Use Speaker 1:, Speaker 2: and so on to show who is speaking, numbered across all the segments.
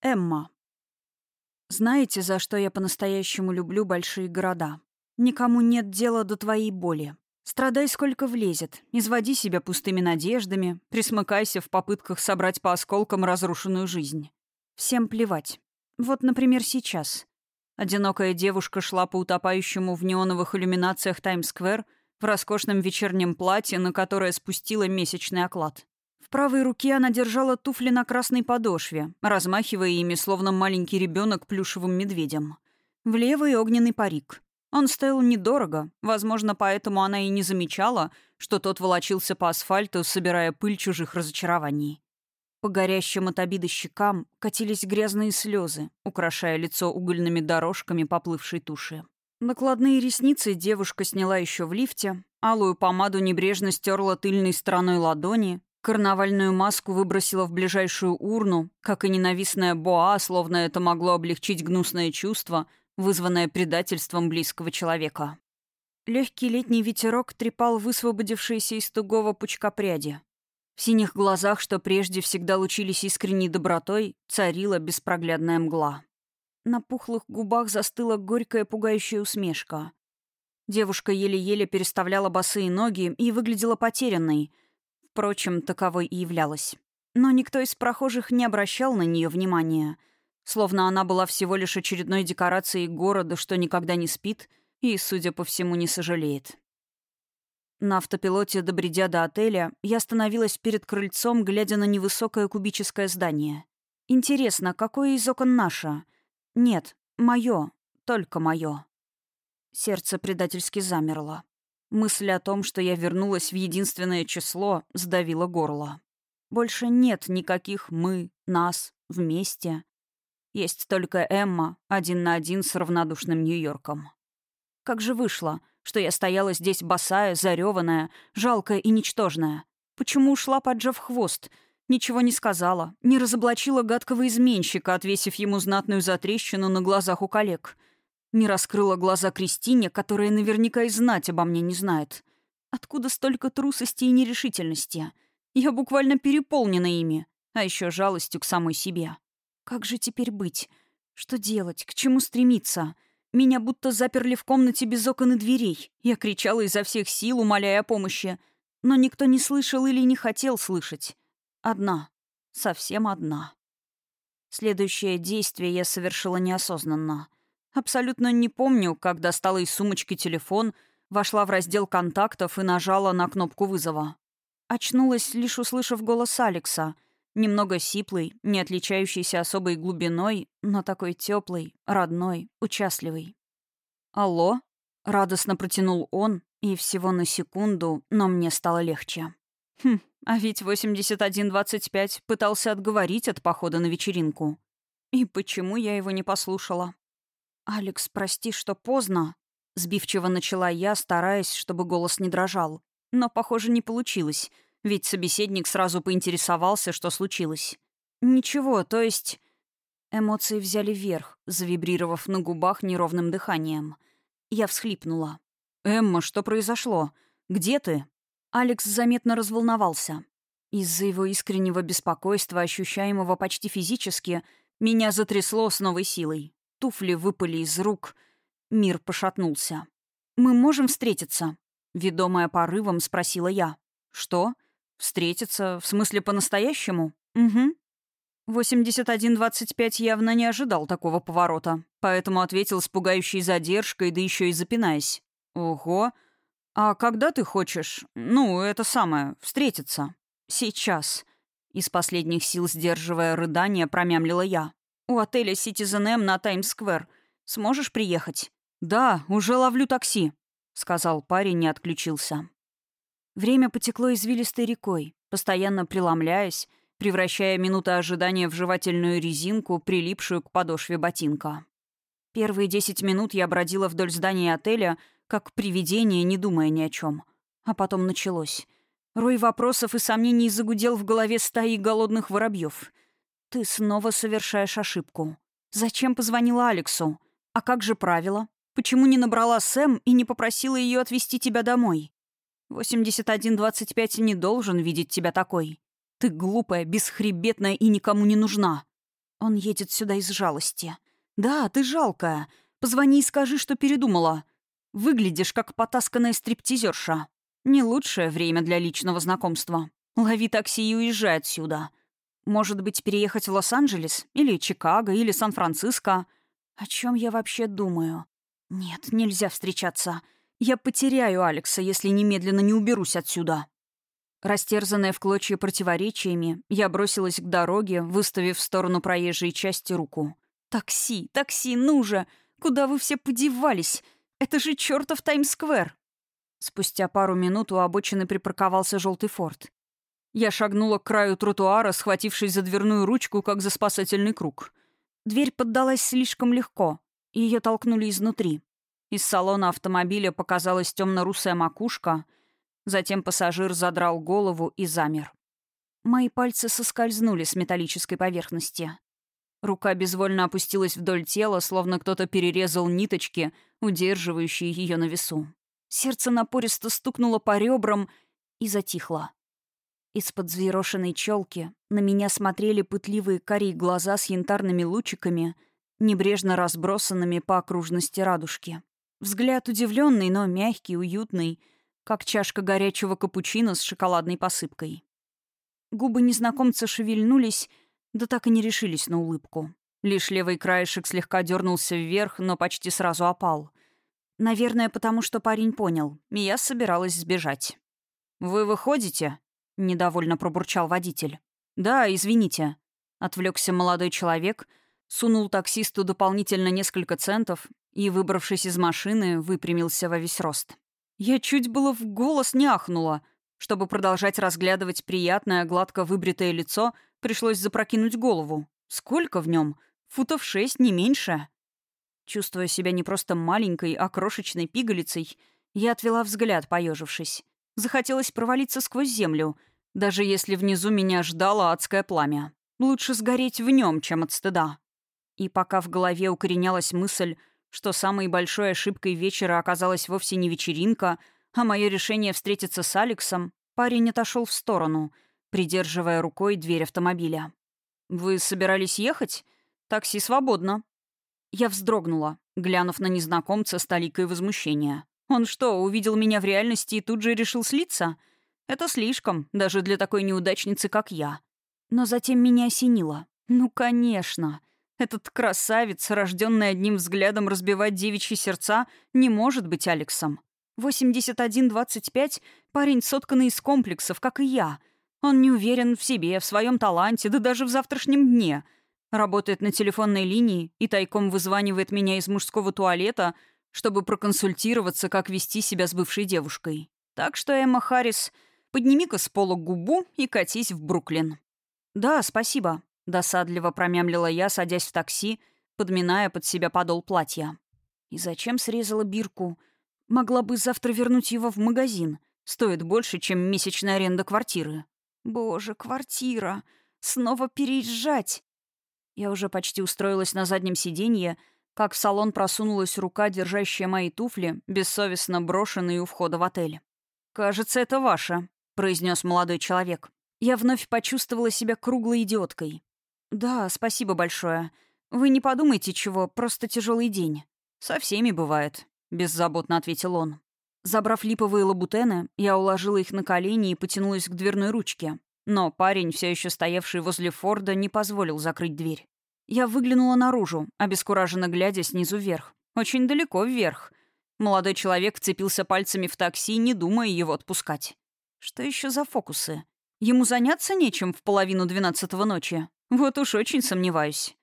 Speaker 1: Эмма. Знаете, за что я по-настоящему люблю большие города? Никому нет дела до твоей боли. Страдай сколько влезет, изводи себя пустыми надеждами, присмыкайся в попытках собрать по осколкам разрушенную жизнь. Всем плевать. Вот, например, сейчас. Одинокая девушка шла по утопающему в неоновых иллюминациях Таймс-сквер в роскошном вечернем платье, на которое спустила месячный оклад. Правой руке она держала туфли на красной подошве, размахивая ими, словно маленький ребенок плюшевым медведем. В левый огненный парик. Он стоил недорого, возможно, поэтому она и не замечала, что тот волочился по асфальту, собирая пыль чужих разочарований. По горящим от обиды щекам катились грязные слезы, украшая лицо угольными дорожками поплывшей туши. Накладные ресницы девушка сняла еще в лифте, алую помаду небрежно стерла тыльной стороной ладони, Карнавальную маску выбросила в ближайшую урну, как и ненавистная боа, словно это могло облегчить гнусное чувство, вызванное предательством близкого человека. Легкий летний ветерок трепал высвободившиеся из тугого пучка пряди. В синих глазах, что прежде всегда лучились искренней добротой, царила беспроглядная мгла. На пухлых губах застыла горькая пугающая усмешка. Девушка еле-еле переставляла босые ноги и выглядела потерянной — Впрочем, таковой и являлась. Но никто из прохожих не обращал на нее внимания, словно она была всего лишь очередной декорацией города, что никогда не спит и, судя по всему, не сожалеет. На автопилоте, добредя до отеля, я остановилась перед крыльцом, глядя на невысокое кубическое здание. Интересно, какое из окон наше? Нет, мое, только мое. Сердце предательски замерло. Мысль о том, что я вернулась в единственное число, сдавила горло. Больше нет никаких «мы», «нас», «вместе». Есть только Эмма, один на один с равнодушным Нью-Йорком. Как же вышло, что я стояла здесь босая, зареванная, жалкая и ничтожная? Почему ушла, поджав хвост? Ничего не сказала, не разоблачила гадкого изменщика, отвесив ему знатную затрещину на глазах у коллег — не раскрыла глаза Кристине, которая наверняка и знать обо мне не знает. Откуда столько трусости и нерешительности? Я буквально переполнена ими, а еще жалостью к самой себе. Как же теперь быть? Что делать? К чему стремиться? Меня будто заперли в комнате без окон и дверей. Я кричала изо всех сил, умоляя о помощи. Но никто не слышал или не хотел слышать. Одна. Совсем одна. Следующее действие я совершила неосознанно — Абсолютно не помню, как достала из сумочки телефон, вошла в раздел контактов и нажала на кнопку вызова. Очнулась, лишь услышав голос Алекса, немного сиплый, не отличающийся особой глубиной, но такой теплый, родной, участливый. «Алло?» — радостно протянул он, и всего на секунду, но мне стало легче. Хм, а ведь 8125 пытался отговорить от похода на вечеринку. И почему я его не послушала? «Алекс, прости, что поздно», — сбивчиво начала я, стараясь, чтобы голос не дрожал. Но, похоже, не получилось, ведь собеседник сразу поинтересовался, что случилось. «Ничего, то есть...» Эмоции взяли верх, завибрировав на губах неровным дыханием. Я всхлипнула. «Эмма, что произошло? Где ты?» Алекс заметно разволновался. Из-за его искреннего беспокойства, ощущаемого почти физически, меня затрясло с новой силой. Туфли выпали из рук. Мир пошатнулся. «Мы можем встретиться?» Ведомая порывом, спросила я. «Что? Встретиться? В смысле по-настоящему?» «Угу». 8125 явно не ожидал такого поворота, поэтому ответил с пугающей задержкой, да еще и запинаясь. «Ого! А когда ты хочешь, ну, это самое, встретиться?» «Сейчас», — из последних сил сдерживая рыдание, промямлила я. «У отеля Citizen M на Таймс-сквер. Сможешь приехать?» «Да, уже ловлю такси», — сказал парень и отключился. Время потекло извилистой рекой, постоянно преломляясь, превращая минуты ожидания в жевательную резинку, прилипшую к подошве ботинка. Первые десять минут я бродила вдоль здания отеля, как привидение, не думая ни о чем. А потом началось. Рой вопросов и сомнений загудел в голове стаи голодных воробьев — «Ты снова совершаешь ошибку. Зачем позвонила Алексу? А как же правило? Почему не набрала Сэм и не попросила ее отвезти тебя домой? 8125 не должен видеть тебя такой. Ты глупая, бесхребетная и никому не нужна». Он едет сюда из жалости. Да, ты жалкая. Позвони и скажи, что передумала. Выглядишь, как потасканная стриптизерша. Не лучшее время для личного знакомства. Лови такси и уезжай отсюда. Может быть, переехать в Лос-Анджелес? Или Чикаго? Или Сан-Франциско? О чем я вообще думаю? Нет, нельзя встречаться. Я потеряю Алекса, если немедленно не уберусь отсюда. Растерзанная в клочья противоречиями, я бросилась к дороге, выставив в сторону проезжей части руку. «Такси, такси, ну же! Куда вы все подевались? Это же чертов Таймс-сквер!» Спустя пару минут у обочины припарковался желтый форт. Я шагнула к краю тротуара, схватившись за дверную ручку, как за спасательный круг. Дверь поддалась слишком легко. Ее толкнули изнутри. Из салона автомобиля показалась темно-русая макушка — Затем пассажир задрал голову и замер. Мои пальцы соскользнули с металлической поверхности. Рука безвольно опустилась вдоль тела, словно кто-то перерезал ниточки, удерживающие ее на весу. Сердце напористо стукнуло по ребрам и затихло. Из-под взъерошенной челки на меня смотрели пытливые карие глаза с янтарными лучиками, небрежно разбросанными по окружности радужки. Взгляд удивленный, но мягкий, уютный — как чашка горячего капучино с шоколадной посыпкой. Губы незнакомца шевельнулись, да так и не решились на улыбку. Лишь левый краешек слегка дернулся вверх, но почти сразу опал. Наверное, потому что парень понял. Я собиралась сбежать. «Вы выходите?» — недовольно пробурчал водитель. «Да, извините». Отвлекся молодой человек, сунул таксисту дополнительно несколько центов и, выбравшись из машины, выпрямился во весь рост. Я чуть было в голос не ахнула. Чтобы продолжать разглядывать приятное, гладко выбритое лицо, пришлось запрокинуть голову. Сколько в нем? Футов шесть, не меньше. Чувствуя себя не просто маленькой, а крошечной пигалицей, я отвела взгляд, поежившись. Захотелось провалиться сквозь землю, даже если внизу меня ждало адское пламя. Лучше сгореть в нем, чем от стыда. И пока в голове укоренялась мысль, что самой большой ошибкой вечера оказалась вовсе не вечеринка, а мое решение встретиться с Алексом, парень отошел в сторону, придерживая рукой дверь автомобиля. «Вы собирались ехать? Такси свободно». Я вздрогнула, глянув на незнакомца с толикой возмущения. «Он что, увидел меня в реальности и тут же решил слиться? Это слишком, даже для такой неудачницы, как я». Но затем меня осенило. «Ну, конечно. Этот красавец, рожденный одним взглядом разбивать девичьи сердца, не может быть Алексом. 81-25 — парень, сотканный из комплексов, как и я. Он не уверен в себе, в своем таланте, да даже в завтрашнем дне. Работает на телефонной линии и тайком вызванивает меня из мужского туалета, чтобы проконсультироваться, как вести себя с бывшей девушкой. Так что, Эмма Харрис, подними-ка с пола губу и катись в Бруклин. «Да, спасибо», Досадливо промямлила я, садясь в такси, подминая под себя подол платья. И зачем срезала бирку? Могла бы завтра вернуть его в магазин. Стоит больше, чем месячная аренда квартиры. Боже, квартира! Снова переезжать! Я уже почти устроилась на заднем сиденье, как в салон просунулась рука, держащая мои туфли, бессовестно брошенные у входа в отель. «Кажется, это ваше», — произнес молодой человек. Я вновь почувствовала себя круглой идиоткой. «Да, спасибо большое. Вы не подумайте чего, просто тяжелый день». «Со всеми бывает», — беззаботно ответил он. Забрав липовые лабутены, я уложила их на колени и потянулась к дверной ручке. Но парень, все еще стоявший возле Форда, не позволил закрыть дверь. Я выглянула наружу, обескураженно глядя снизу вверх. Очень далеко вверх. Молодой человек вцепился пальцами в такси, не думая его отпускать. Что еще за фокусы? Ему заняться нечем в половину двенадцатого ночи? Вот уж очень сомневаюсь.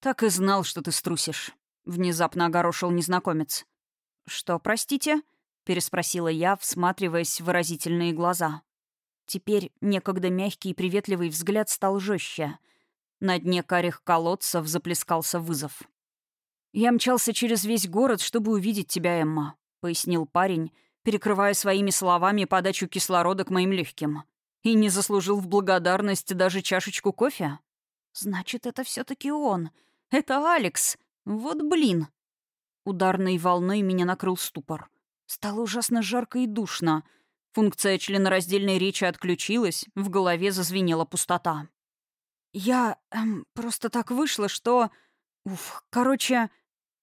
Speaker 1: Так и знал, что ты струсишь. Внезапно огорошил незнакомец. Что, простите? Переспросила я, всматриваясь в выразительные глаза. Теперь некогда мягкий и приветливый взгляд стал жестче. На дне карих колодцев заплескался вызов. «Я мчался через весь город, чтобы увидеть тебя, Эмма», — пояснил парень, перекрывая своими словами подачу кислорода к моим легким. «И не заслужил в благодарность даже чашечку кофе?» Значит, это все-таки он. Это Алекс. Вот блин. Ударной волной меня накрыл ступор. Стало ужасно жарко и душно. Функция членораздельной речи отключилась, в голове зазвенела пустота. Я... Эм, просто так вышло, что... Уф, короче,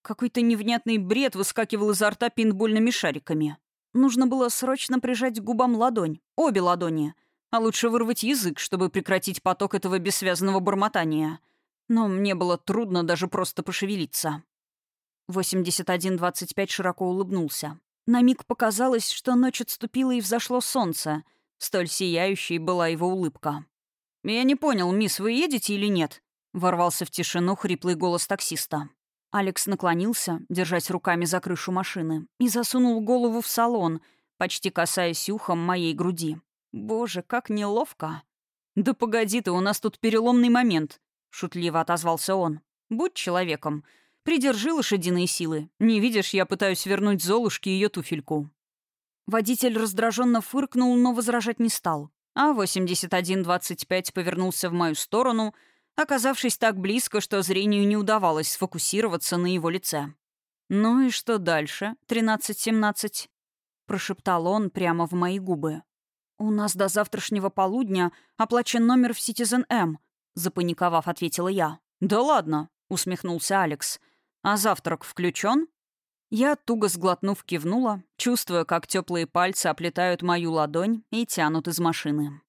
Speaker 1: какой-то невнятный бред выскакивал изо рта пинбольными шариками. Нужно было срочно прижать к губам ладонь, обе ладони, а лучше вырвать язык, чтобы прекратить поток этого бессвязного бормотания. Но мне было трудно даже просто пошевелиться. 8125 широко улыбнулся. На миг показалось, что ночь отступила и взошло солнце. Столь сияющей была его улыбка. «Я не понял, мисс, вы едете или нет?» Ворвался в тишину хриплый голос таксиста. Алекс наклонился, держась руками за крышу машины, и засунул голову в салон, почти касаясь ухом моей груди. «Боже, как неловко!» «Да погоди ты, у нас тут переломный момент», — шутливо отозвался он. «Будь человеком. Придержи лошадиные силы. Не видишь, я пытаюсь вернуть Золушке ее туфельку». Водитель раздраженно фыркнул, но возражать не стал. А 8125 повернулся в мою сторону — оказавшись так близко, что зрению не удавалось сфокусироваться на его лице. «Ну и что дальше, 13-17?» — прошептал он прямо в мои губы. «У нас до завтрашнего полудня оплачен номер в Citizen M», — запаниковав, ответила я. «Да ладно», — усмехнулся Алекс. «А завтрак включен?» Я, туго сглотнув, кивнула, чувствуя, как теплые пальцы оплетают мою ладонь и тянут из машины.